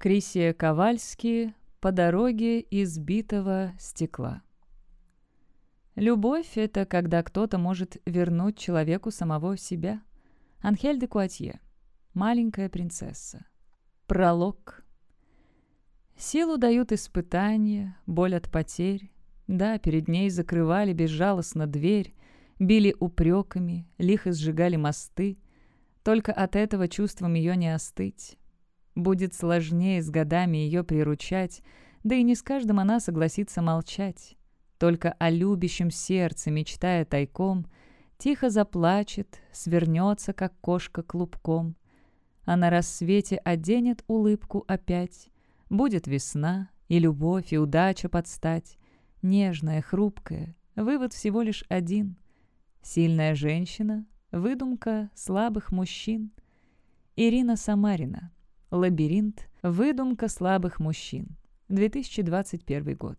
Крисия Ковальски «По дороге избитого стекла». Любовь — это когда кто-то может вернуть человеку самого себя. Анхель де Куатье. Маленькая принцесса. Пролог. Силу дают испытания, боль от потерь. Да, перед ней закрывали безжалостно дверь, били упреками, лихо сжигали мосты. Только от этого чувством ее не остыть. Будет сложнее с годами ее приручать, да и не с каждым она согласится молчать. Только о любящем сердце, мечтая тайком, тихо заплачет, свернется, как кошка клубком. А на рассвете оденет улыбку опять. Будет весна, и любовь, и удача подстать. Нежная, хрупкая, вывод всего лишь один. Сильная женщина — выдумка слабых мужчин. Ирина Самарина — Лабиринт. Выдумка слабых мужчин. 2021 год.